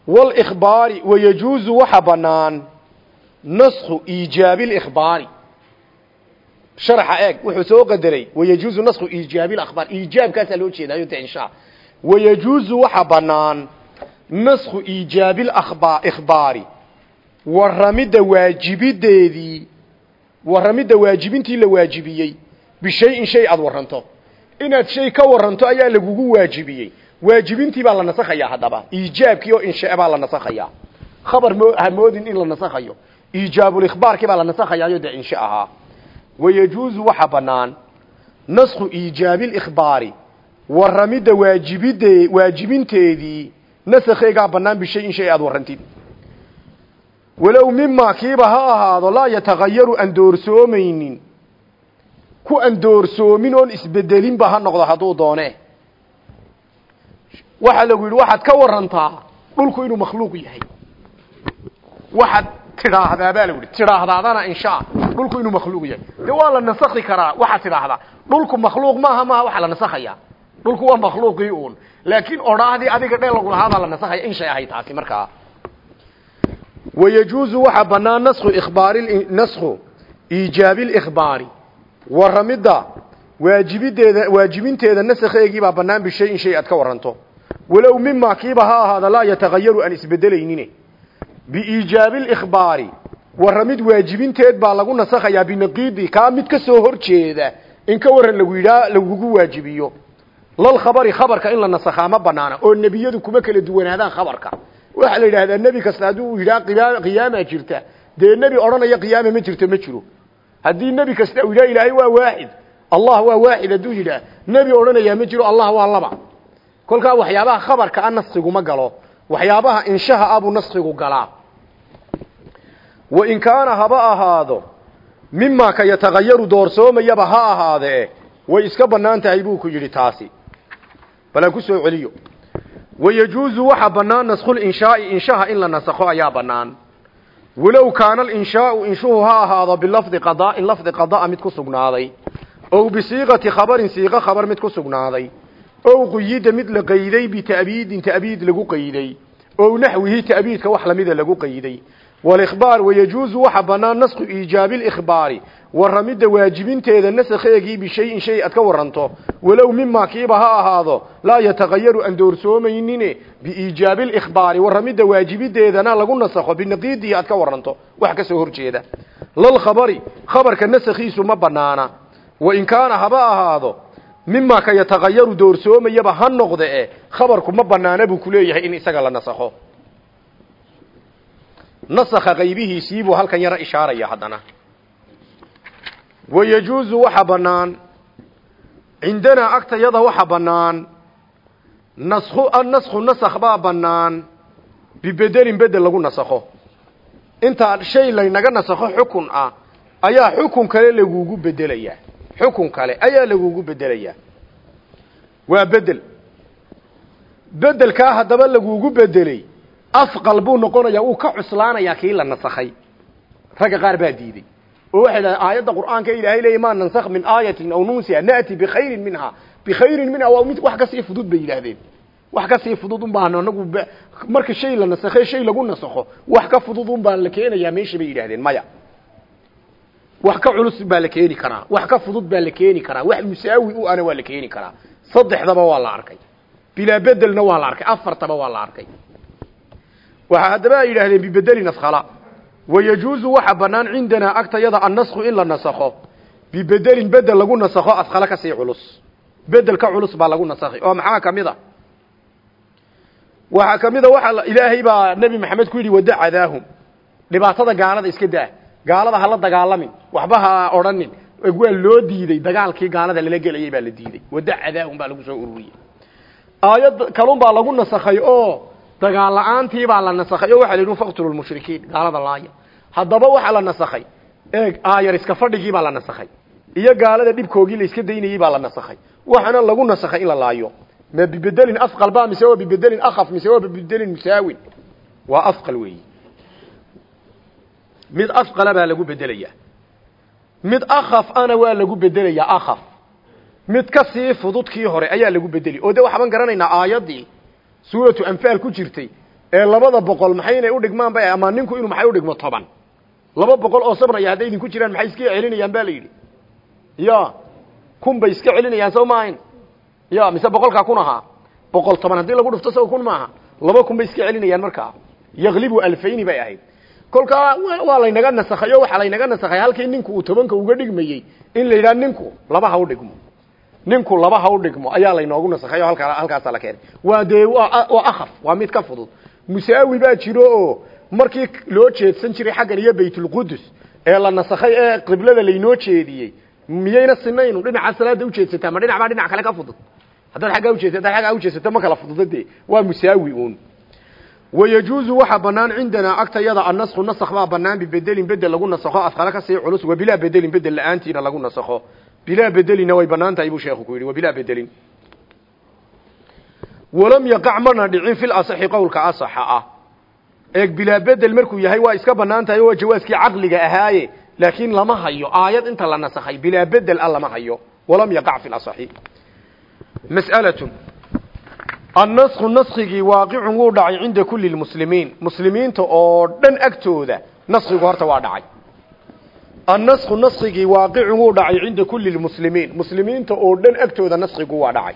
wاlإkhbaari wayajuuzu waxa banaan naskhu iijaabi اlإkhbaari sharaxa eeg wuxuu soo qadaray wayajuuzu naskhu iijaabi اlakhbaar iijaabkaasaa loo jeedayo ta insha wayajuuzu waxa banaan naskhu iijaabi اlإkhbaari waramidda waajibideedii waramidda waajibintii la waajibiyey bishayin shay aad waranto inaad shay ka waranto ayaa lagugu waajibiyey waajibintii baa la nasakhayaa haddaba iijaabkii oo inshaa baa la nasakhayaa khabar mo hamoodin in la nasakhayo iijaabulikhbaarkii baa la nasakhayaayo dee insha ahaa wayajuuzu waxa bannaan naskhu iijaabi likhbaari waramidda waajibide waajibinteedii nasakheegaa bannaan bishayin shay aad warrantid walow mimaa kiiba ha ahaado laa yatagayaru aan doorsoomaynin. Ku aan doorsoomin oon isbedelinba ha noqdo hadduu doone. Waxaa lagu yidhi waxaad ka warantaa dhulku inuu makhluuq yahay. Waxaad tidhaahdaa baa lagu yidhi tidhaahdaadana inshaa dhulku inuu makhluuq yahay. Dee waa la nasakhi karaa waxaad tidhaahdaa dhulku makhluuq maaha maaha waxaa la nasakhaya dhulku waa makhluuqii uun. Laakiin odhaahdii adiga dheel lagu lahaa baa la nasakhaya in shay ahay taasi markaa wayajuuzu waxaa bannaan nasku ikhbaari nasku iijaabi likhbaari warramidda waajibideeda waajibinteeda nasakheegii baa bannaan bishayin shay aad ka waranto. Walow mimaa kiiba ha ahaada laa yatagayaru aan isbedelaynin. Biiijaabi likhbaari warramid waajibinteed baa lagu nasakhayaa binaqiidi kaa mid ka soo hor jeeda in ka waran lagu yidhaa lagugu waajibiyo lalkhabari khabarka in la nasakhaa ma banaana oo nebiyadu kuma kala duwanaadaan khabarka. Waxaa la yidhaahdaa nebi kasta hadduu yidhaha qiyaamaa jirta. Dee nebi odhanaya qiyaama ma jirto ma jiro. Haddii nebi kasta uu yidhaha ilaahay waa waaxid allah waa waaxid hadduu yidhaah nebi odhanayaa ma jiro allah waa laba. Kolkaa waxyaabaha khabarka a naskiguma galo. Waxyaabaha inshaha abuu naskigu galaa. Wain kaana haba ahaado mimaa ka yatagayaru doorsoomayaba ha ahaadee way iska bannaan tahay buu ku yidhi taasi bal aan ku soo celiyo. Wayajuuzu waxaa bannaan naskulinshaai inshaha in la nasakho ayaa bannaan. Walow kaana alinshaau inshuhu ha ahaado bilafdi qadaa'in lafdi qada'a mid ku sugnaaday. Ow bisiiqati khabarin siiqo khabar mid ku sugnaaday. Ow quyida mid la qayday bita'biidin ta'biid lagu qayday. Ow naxwihi ta'biidka wax lamida lagu qayday walikhbaar wayajuuzu waxa bannaan nasku iijaabi likhbaari warramidda waajibinteeda nasakheegii bishayin shay aad ka waranto walow mimaa kiiba ha ahaado laa yatagayaru aan doorsoomaynine biiijaabi likhbaari warramidda waajibideedana lagu nasakho binaqiidihi aad ka waranto wax ka soo horjeeda lalkhabari khabarka nasakhiisu ma banaana wain kaana haba ahaado mimaa ka yatagayaru doorsoomayaba ha noqde e khabarku ma banaana buu kuleeyahay in isaga la nasakho nasakha qaybihiisii buu halkan yaro ishaaraya haddana. Wayajuuzu waxa bannaan cindanaa agtayada waxa bannaan nasku annasku nasakh baa bannaan bibedelin bedel lagu nasakho. Intaa shay laynaga nasakho xukun ah ayaa xukun kale lagugu bedelayaa xukun kale ayaa lagugu bedelayaa waa bedel bedelkaa haddaba lagugu bedelay afqal buu noqonayaa uu ka cuslaanayaa kii la nasakhay. Ragga qaar baa diiday. Oo waxay dhahdeen aayadda qur'aanka ilaahay leeyahy maa nansakh min aayatin aw nunsiha na'ti bikhayrin minha. Bikhayrin minha waa mid wax ka sii fudud bay yidhaahdeen. Wax ka sii fudud un baan anagu marka shay la nasakhe shay lagu nasakho wax ka fudud un baan la keenayaa meesha bay yidhahdeen maya. Wax ka culus baa la keeni karaa wax ka fudud baa la keeni karaa wax musaawi u ana waa la keeni karaa. Saddexdaba waa la arkay. Bilaa bedelna waa la arkay afartaba waa la arkay waxa haddaba ay yidhaahdeen bibedelin askhala wayajuuzu waxa bannaan cindanaa agtayada annasku in la nasakho bibedelin bedel lagu nasakho askhala ka sii culus. Bedel ka culus baa lagu nasakhi oo maxaa ka mid a? Waxaa ka mid a waxa ilaahay baa nebi maxamed ku yidhi wada cadaahum. Dhibaatada gaalada iska daa. Gaalada hala dagaalamin. Waxba ha odhanin waa loo diiday. Dagaalkii gaalada lala gelayay baa la diiday. Wada cadaahum baa lagu soo ururiyey. Aayad kalun baa lagu nasakhay oo dagaal la'aantii baa la nasakhay waxa la yidhi faqtulu lmushrikiin gaalada laaya. Haddaba waxaa la nasakhay. Eeg aayar iska fadhigii baa la nasakhay. Iyo gaalada dhibkoogii la iska daynayey baa la nasakhay. Waxaana lagu nasakhay in la laayo. Ma bibedelin afqal ba mise waa bibedelin akhaf mise waa bibedelin musaawin waa afqal weeyi. Mid afqala baa lagu bedelaya mid akhaf ana waa lagu bedelayaa akhaf. Mid ka sii fudud kii hore ayaa lagu bedeli. Oo de waxaan garanaynaa aayaddii suuratu anfaal ku jirtay ee labada boqol maxay inay udhigmaan ba ama ninku inuu maxay udhigmo toban. Laba boqol oo sabraya hadday idinku jiraan maxay iska celinayaan ba la yidhi. Ya kun bay iska celinayaan soo maahayn. Ya mise boqolkaa kun ahaa. Boqol toban haddii lagu dhufto saw kun maaha. Laba kun bay iska celinayaan markaa. Yaklibu alfayni bay ahayd. Kolkaa waa laynaga nasakhay o waxaa laynaga nasakhay halkii ninku uu tobanka uga dhigmayey in la yidhaha ninku laba ha u dhigmo ninku laba ha u dhigmo ayaa laynoogu nasakhay o halkaa halkaasaa la keenay. Waa dee waa akhaf waa mid ka fudud. Musaawi baa jiro oo markii loo jeedsan jiray xaggan iyo baytulqudus ee la nasakhay ee qiblada laynoo jeediyey miyayna sinaynu dhinaca salaada ujeedsataa ma dhinac baa dhinac kale ka fudud. Haddaad aggaa ujeedsa hadaad aggaa ujeedsato ma kala fududa waa musaawi uun. Wayajuuzu waxaa banaan cindanaa agtayada annasku nasakh baa banaan bibedelin bedel lagu nasakho afkale ka sii culus wa bilaa bedelin bedel la'aantiina lagu nasakho bilaa bedelina way bannaan tahay buu sheekhu ku yidhi wa bilaa bedelin walam yaqac mana dhicin fil asaxi qowlka asaxa ah eeg bilaa bedel markuu yahay waa iska bannaan tahay waa jawaaskii caqliga ahaaye laakiin lama hayo aayad inta la nasakhay bilaa bedel a lama hayo walam yaqac fi lasaxi mas'alatun annasku naskigii waaqicun wuu dhacay cinda kulli lmuslimiin muslimiinta oo dhan agtooda naskigu horta waa dhacay annasku naskigii waaqicun wuu dhacay cinda kulli lmuslimiin muslimiinta oo dhan agtooda naskigu waa dhacay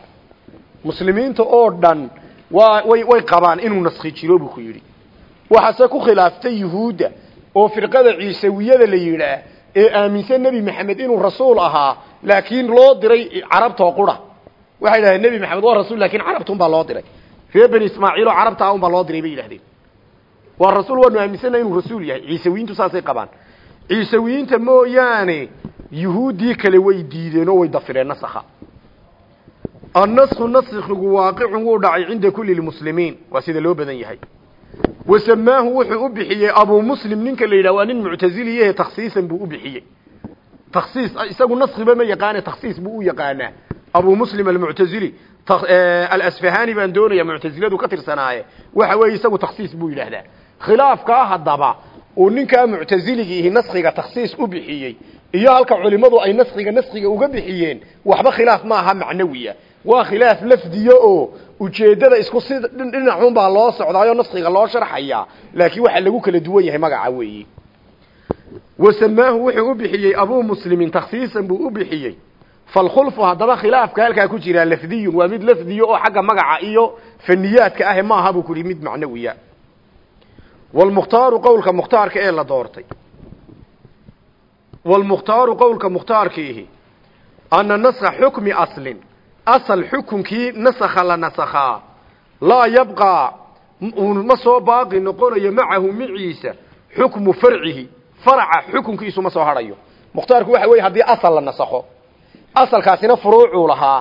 muslimiinta oo dhan waa way way qabaan inuu naski jiro buu ku yidhi waxaase ku khilaaftay yuhuudda oo firqada ciisawiyada la yidhaah ee aaminsan nebi maxamed inuu rasuul ahaa laakiin loo diray carabtoo qura waxay yidhahdeen nebi maxamed waa rasuul laakiin carabtun baa loo diray reer beni ismaaciil oo carabtaa un baa loo diray bay yidhahdeen waa rasuul waanu aaminsana inuu rasuul yahay ciisawiyiintu saasay qabaan ciisawiyiinta mooyaane yuhuuddii kale way diideen oo way dafireen nasakha annasku naskigu waaqicun wuu dhacay cinda kulli lmuslimiin. Waa sida loo badan yahay. Wasamaahu wuxuu u bixiyey abuu muslim ninka la yidhah waa nin muctaziliyahe takhsiisan buu u bixiyey. Takhsiis isagu naskiba ma yaqaane takhsiis buu u yaqaanaa. Abu muslim almuctazili alasfahani baan doonaya muctaziladu ka tirsanaaye. Waxa weeye isagu takhsiis buu yidhaahdaa. Khilaafkaa haddaba uu ninkaa muctaziligiihi naskiga takhsiis u bixiyey iyo halka culimadu ay naskiga naskiga uga bixiyeen waxba khilaaf ma aha macnawiya. Waa khilaaf lafdiyo oo ujeeddada isku si dhinacun baa loo socdaayo naskiga loo sharxayaa laakiin waxa lagu kala duwan yahay magaca weeyi. Wasamaahu wuxuu u bixiyey abuu muslimin takhsiisan buu u bixiyey. Falkhulfu haddaba khilaafka halkaa ku jiraa lafdiyun waa mid lafdiyo oo xagga magaca iyo faniyaadka ahe maaha buu ku mid macnawiya walmukhtaaru qowlka mukhtaarka ee la doortay walmukhtaaru qowlka mukhtaarkiihi ana naskha xukmi aslin asal xukunkii nasakha la nasakhaa laa yabqaa ma soo baaqi noqonayo macahu maciisa xukmu farcihi faraca xukunkiisu ma soo hadhayo mukhtaarku waxa weeye haddii asal la nasakho asalkaasina furuucuu lahaa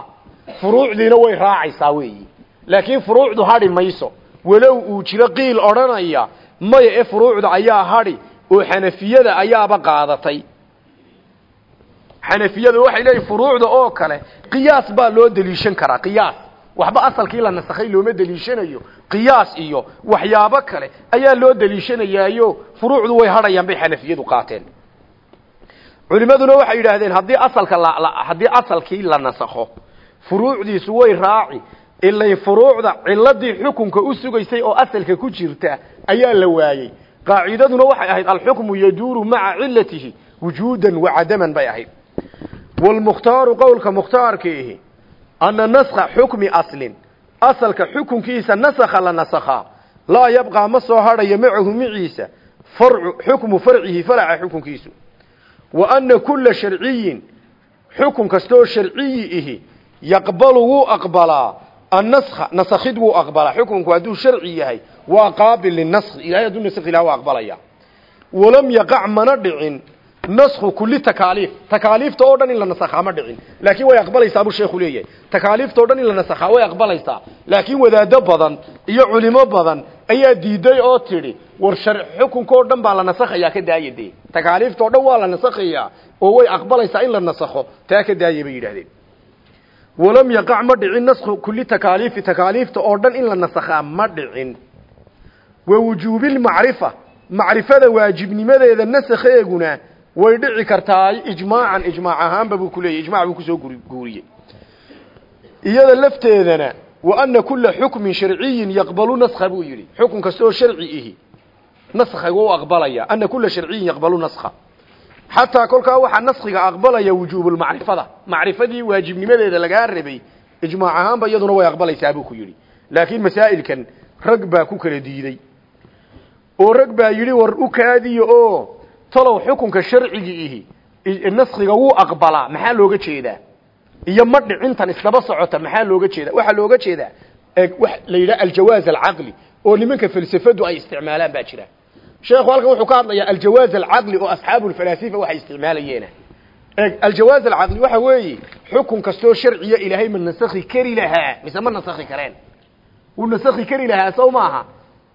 furuucdiina way raacaysaa weeyi laakiin furuucdu hadhi mayso walow uu jiro qiil odhanaya maya ee furuucda ayaa hadhi oo xanafiyada ayaaba qaadatay. Xanafiyadu waxay leeyihiin furuucda oo kale qiyaas baa loo deliishan karaa qiyaas. Waxba asalkii la nasakhay looma deliishanayo qiyaas iyo waxyaabo kale ayaa loo deliishanayaayo. Furuucdu way hadhayaan bay xanafiyadu qaateen. Culimaduna waxay yidhaahdeen haddii asalka haddii asalkii la nasakho furuucdiisu way raaci ilay furuucda ciladii xukunka u sugaysay oo asalka ku jirta ayaa la waayey qaacidaduna waxay ahayd alxukmu yaduuru maca cilatihi wujuudan wacadaman bay ahayd. Wlmukhtaaru qowlka mukhtaarkiihi ana naskha xukmi aslin. Asalka xukunkiisa nasakha la nasakhaa. Laa yabqaa ma soo hadhayo macahu maciisa farcu xukmu farcihi faraca xukunkiisu. Wa ana kula sharciyin xukun kastaoo sharciyi ihi yaqbalu wuu aqbalaa annaskha nasakhid wuu aqbalaa xukunku hadduu sharci yahay waa qaabil linaskhi ilahay hadduu naskhi laha waa aqbalaya walam yaqac mana dhicin naskhu kuli takaaliif takaaliifta oo dhan in la nasakhaa ma dhicin laakiin way aqbalaysaa buu sheekhu leeyahay takaaliifta o dhan in la nasakhaa way aqbalaysaa laakiin wadaado badan iyo culimo badan ayaa diiday oo tidhi war shar xukunka oo dhan baa la nasakhayaa ka daaya dee takaaliifta walam yaqac ma dhicin naskhu kuli takaaliifi takaaliifta oo dhan in la nasakhaa ma dhicin. Wa wujuubilmacrifa macrifada waajibnimadeeda nasakheeguna way dhici kartaa ijmaacan ijmaac ahaanba buu ijmac buu ku soo guuriyey. Iyada lafteedana wa ana kula xukmin sharciyin yaqbalu naskha buu yidhi. Xukun kasta oo sharci ihi. Naskhiga u aqbalaya. Ana kula sharciyin yaqbalu naskha xataa kolkaa waxaa naskhiga aqbalaya wujuubulmacrifada macrifadii waajibnimadeeda lagaa rabay ijmaac ahaanba iyaduna way aqbalaysaa buu ku yidhi. Laakiin masaa'ilkan rag baa ku kala diiday. Oo rag baa yidhi war u kaadiyo oo talow xukunka sharcigi ihi naskhiga wuu aqbalaa maxaa looga jeedaa? Iyo ma dhicintan isdaba socota maxaa looga jeeda waxaa looga jeedaa wa la yidhaha aljawaaz alcaqli oo nimanka falsafadu ay isticmaalaan baa jira sheekhu halkan wuxuu ka hadlayaa aljawaaz alcaqli oo asxaabu lfalaasifa waxay isticmaalayeena aljawaaz alcaqli waxa weeye xukun kastoo sharciya ilaahay ma nasakhi kari lahaa mise ma nasakhi kareen? Wuu nasakhi kari lahaa sow maaha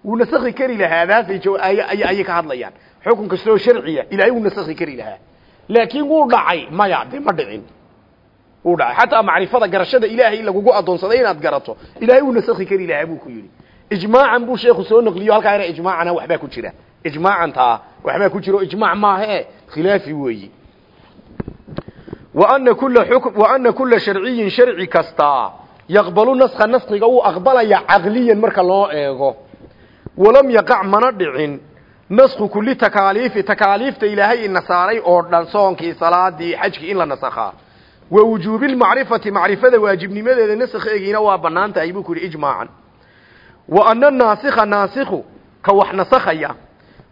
wuu nasakhi kari lahaa daasay ayay ka hadlayaan. Xukun kastoo sharciya ilaahay wuu nasakhi kari lahaa. Laakiin wuu dhacay maya de ma dhicin. Wuu dhacay. Xataa macrifada garashada ilaahay lagugu adoonsaday inaad garato ilaahay wuu nasakhi kari lahaa buu ku yidhi. Ijmaacan buu sheekhu soo naqliyo halkaa ina ijmaacana waxbaa ku jira ijmaacan taa waxbaa ku jira o ijmaac maahe khilaafi weeyi. Wa ana kula xukm wa ana kula sharciyin sharci kastaa yaqbalu naskha naskiga uu aqbalaya caqliyan marka loo eego. Walam yaqac mana dhicin nasku kulli takaaliifi takaaliifta ilaahay ina saaray oo dhan soonkii salaadii in la nasakhaa. Wa wujuubilmacrifati macrifada waajibnimadeeda nasakheegiina waa bannaan tahay buu ku yidhi ijmaacan. Wa ana naasikha naasikhu ka wax nasakhaya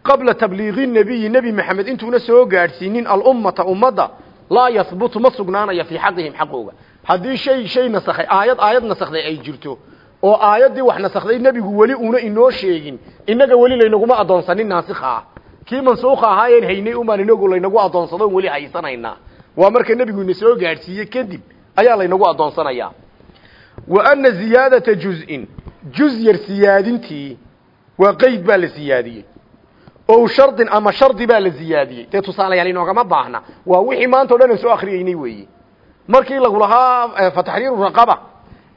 qabla tabliiqi nebiyi nebi maxamed intuuna soo gaadhsiinin alummata ummadda laa yahbutu ma sugnaanaya fii xaqihim xaqooga haddii shay shay nasakhay aayad aayad nasakhday ay jirto oo aayaddii wax nasakhday nebigu weli uuna inoo sheegin innaga weli laynaguma addoonsanin naasikha ah kii mansuukha ahaayeen haynay umaan inagu laynagu addoonsadoon weli haysanaynaa waa marka nebigu ina soo gaadhsiiye kadib ayaa laynagu addoonsanayaa wa ana ziyaadata juz-in juz yar siyaadintii waa qeyd baa la siyaadiyey o shardin ama shardi baa la ziyaadiyey. Dee tusaalayaal inoogama baahna. Waa wixii maanta o dhan aan soo akriyeynay weeye markii lagu lahaa fataxriiru raqaba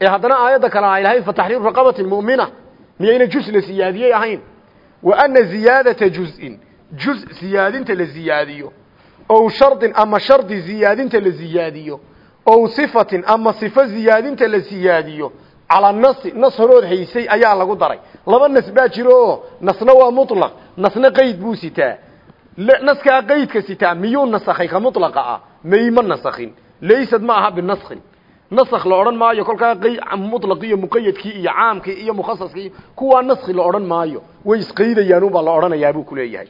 ee haddana aayadda kale ay lahayd fataxriiru raqabati mu'mina miyayna juz la siyaadiyey ahayn. Wa ana ziyaadata juz-in juz siyaadinta la ziyaadiyo. Ow shardin ama shardi ziyaadinta la ziyaadiyo. Ow sifatin ama sifo ziyaadinta la siyaadiyo calaa nasi nas horood haysay ayaa lagu daray. Laba nas baa jiro nasna waa mutlaq. Nasna qayd buu sitaa. Naskaa qaydka sitaa miyuu nasakhay ka mutlaqa ah? May ma nasakhin. Laysad ma aha binaskin nask la odhan maayo kolkaa mutlaqi iyo muqayadkii iyo caamkii iyo mukhasaskii kuwaa naski la odhan maayo. Way isqaydayaan ubaa la odhanayaa buu kuleeyahay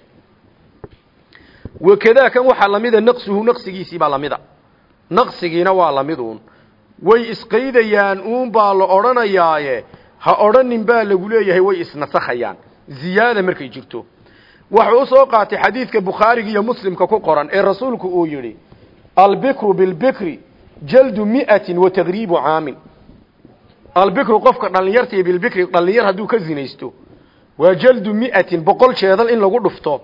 wakadaa kan waxaa lamida naqsuhu naqsigiisii baa lamida naqsigiina waa lamiduun way isqaydayaan uun baa la odhanayaaye. Ha odhanin baa lagu leeyahay way isnasakhayaan ziyaada markay jirto. Wuxuu u soo qaatay xadiidka bukhaariga iyo muslimka ku qoran ee rasuulku uu yidhi albikru bilbikri jaldu mi'atin wa tagriibu caamin. Albikru qofka dhallinyartii bilbikri dhallinyar hadduu ka zinaysto waa jaldu mi'atin boqol jeedal in lagu dhufto.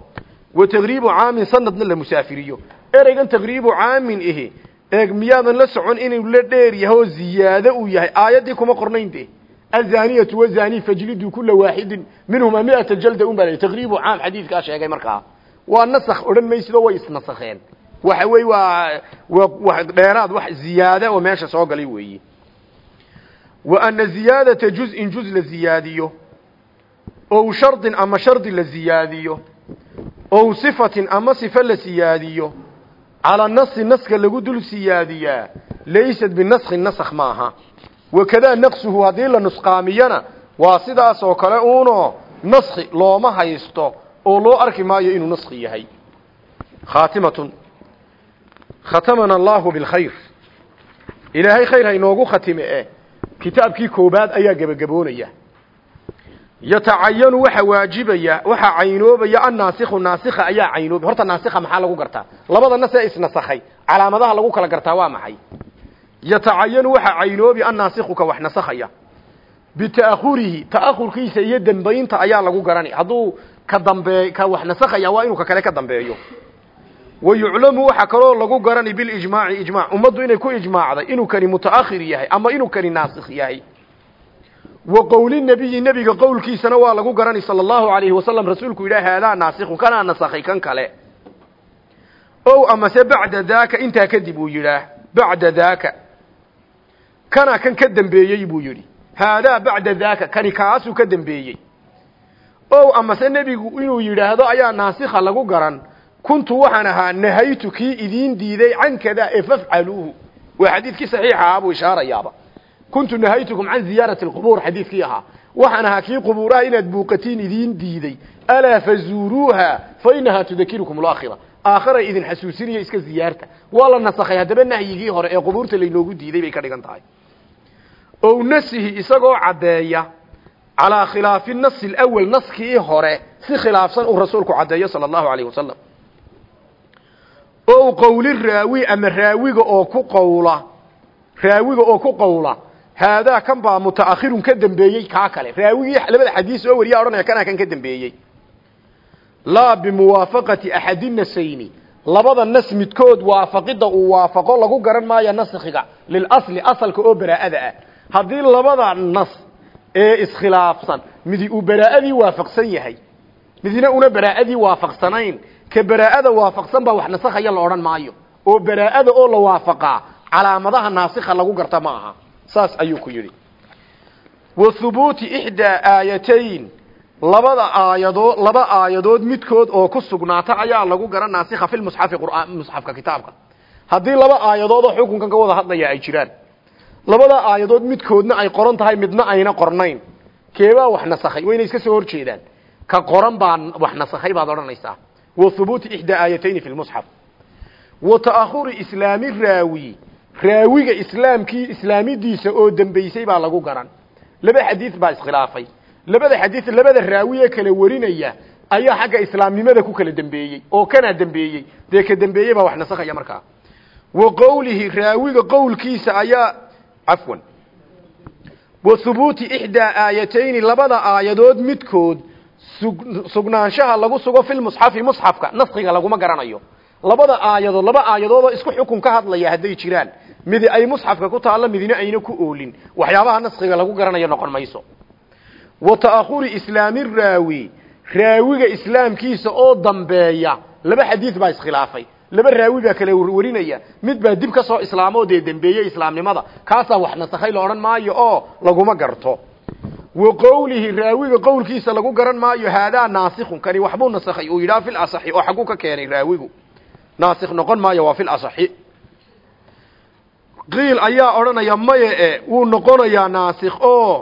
Wa tagriibu caamin sanadna la musaafiriyo. Ereygan tagriibu caamin ihi eeg miyaadan la socon inuu la dheer yahay oo ziyaado uu yahay. Aayaddii kuma qornayn de azaniyatu wazani fajlidu kula waaxidin minhuma miata jalda un baa taqriibu caam xadiidkaa sheegay markaa. Waa nasakh odhan maysido way isnasakheen waxa wey waa wa dheeraad wax ziyaada oo meesha soo galay weeyi. Wa ana ziyaadata juz-in juz la ziyaadiyo. Ow shardin ama shardi la ziyaadiyo. Ow sifatin ama sifa la siyaadiyo calaa nasi naska lagu dul siyaadiyaa laysat binaskin nasakh maaha. Wakadaa naqsuhu haddii la nusqaamiyana waa sidaas oo kale uuno naski looma haysto oo loo arki maayo inuu naski yahay. Khaatimatun. Khatamana allaahu bilkhayr ilaahay khayr ha inoogu khatime eh kitaabkii koobaad ayaa gebagaboonaya yatacayanu waxa waajibaya waxa caynoobaya annaasikhu naasikha ayaa caynoobi horta naasikha maxaa lagu gartaa? Labada nas ee isnasakhay. Calaamadaha lagu kala gartaa waa maxay? Yatacayanu waxa caynoobi annaasikhu ka wax nasakhaya. Bita'ahurihi ta'ahurkiisa iyo dambaynta ayaa lagu garani. Hadduu ka dambe ka wax nasakhaya waa inuu ka kale ka dambeeyo. Wa yuclamu waxa kaloo lagu garani bilijmaaci ijmac ummaddu inay ku ijmaacday inuu kani mutaakhir yahay ama inuu kani naasikh yahay wa qowli nebiyi nebiga qowlkiisana waa lagu garani sala allahu alayhi wasalam rasuulku yidhaha haadaa naasikhu kanaa nasakhay kan kale. Ow amase bacda daaka intaa kadib uu yidhaah bacda daaka. Kanaa kan ka dambeeyey buu yidhi haadaa bacda daaka kani kaasuu ka dambeeyey. Ow amase nebigu inuu yidhaahdo ayaa naasikha lagu garan. Kuntu waxaan ahaa nahaytu kii diiday can kadaa ee fafcaluuhu. Waa xadiidkii saxiixa ishaarayaaba kuntu nahaytukum can ziyaarati alqubuur xadiidkii ahaa waxaan ahaa kii qubuuraha inaad buuqatiin idiin diiday alaa fazuuruuha fa inahaa tudakirukum alaakhira aakhara idin xasuusinaya iska ziyaarta waa la nasakhay haddaba nahyigii hore ee qubuurta laynoogu diiday bay ka dhigan tahay ow nasihi isagoo caddeeya calaa khilaafi nasi alawal naskii hore si khilaafsan uu rasuulku caddeeyo sala allahu alayh wasalam ow qowli raawi ama raawiga oo ku qowla raawiga oo ku qowla haadaa kan baa mutaakhirun ka dambeeyey kaa kale raawigii labada xadiis oo wariya odhanaya kanaa kan ka dambeeyey laa bimuwaafaqati axadi nasayni labada nas midkood waafaqidda uu waafaqo lagu garan maayo naskhiga lilasli asalka oo baraa'ada ah haddii labada nas ee iskhilaafsan midi uu baraa'adii waafaqsan yahay midina una baraa'adii waafaqsanayn ka baraa'ada waafaqsan baa wax nasakhaya la odhan maayo oo baraa'ada oo la waafaqaa calaamadaha naasikha lagu garta ma aha saas ayuu ku yidhi. Wa hubuuti ixdaa aayatayn labada aayadood laba aayadood midkood oo ku sugnaata ayaa lagu garan naasikha filmusxafi qur'aan musxafka kitaabka. Haddii laba aayadood oo xukunkan ka wada hadlaya ay jiraan labada aayadood midkoodna ay qoran tahay midna ayna qornayn. Keebaa wax nasakhay wayna iska soo horjeedaan ka qoran baa wax nasakhay baad odhanaysaa. Wa hubuuti ixdaa aayatayni fi lmusxaf wa ta'ahuri islaami raawi raawiga islaamkii islaamidiisa oo dambaysay baa lagu garan. Laba xadiid baa iskhilaafay. Labada xadiid labada raawi ee kala warinaya ayaa xagga islaamnimada ku kala dambeeyey oo kana dambeeyey. Dee ka dambeeyey baa wax nasakhaya markaa. Wa qowlihi raawiga qowlkiisa ayaa cafwan. Wa hubuuti ixdaa aayatayni labada aayadood midkood sugnaanshaha lagu sugo filmusxafi musxafka naskiga laguma garanayo. Labada aayadood laba aayadood oo isku xukun ka hadlaya hadday jiraan midi ay musxafka ku taallo midina ayna ku oolin. Waxyaabaha naskiga lagu garanayo noqon mayso. Wa ta'ahuri islaami raawi. Raawiga islaamkiisa oo dambeeya. Laba xadiid baa iskhilaafay. Laba raawi baa kala warinaya. Mid baa dib ka soo islaamoo dee dembeeye islaamnimada. Kaasaa wax nasakhay la odhan maayo oo laguma garto. Wa qowlihi raawiga qowlkiisa lagu garan maayo haadaa naasikun kani waxbuu nasakhay uu fil asaxi oo xagguu ka keenay raawigu. Naasik noqon maayo waa fil asaxi qiil ayaa odhanaya maye e wuu noqonayaa naasikh oo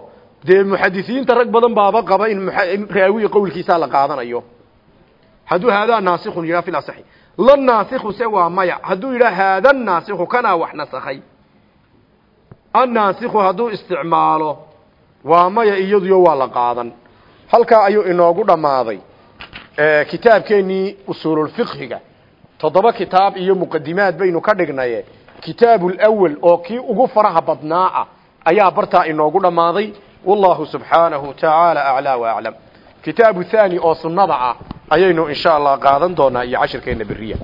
dee muxadisiinta rag badan baaba qaba in raawiga qowlkiisaa la qaadanayo. Hadduu haadaa naasikhun yidhaha fil asaxi. La naasikhu se waa maya. Hadduu yidhaha haada naasikhu kanaa wax nasakhay. Annaasikhu hadduu isticmaalo waa maya iyaduyo waa la qaadan. Halkaa ayuu inoogu dhammaaday kitaabkeennii usuululfiqhiga toddoba kitaab iyo muqadimaad baynu ka dhignaye kitaabulawal oo kii ugu faraha badnaa ah ayaa bartaa inoogu dhammaaday. Wallahu subxaanahu tacaala aclaa wa aclam kitaabu thaani oo sunnada ah ayaynu insha allah qaadan doonaa iyo cashirkeenna beriya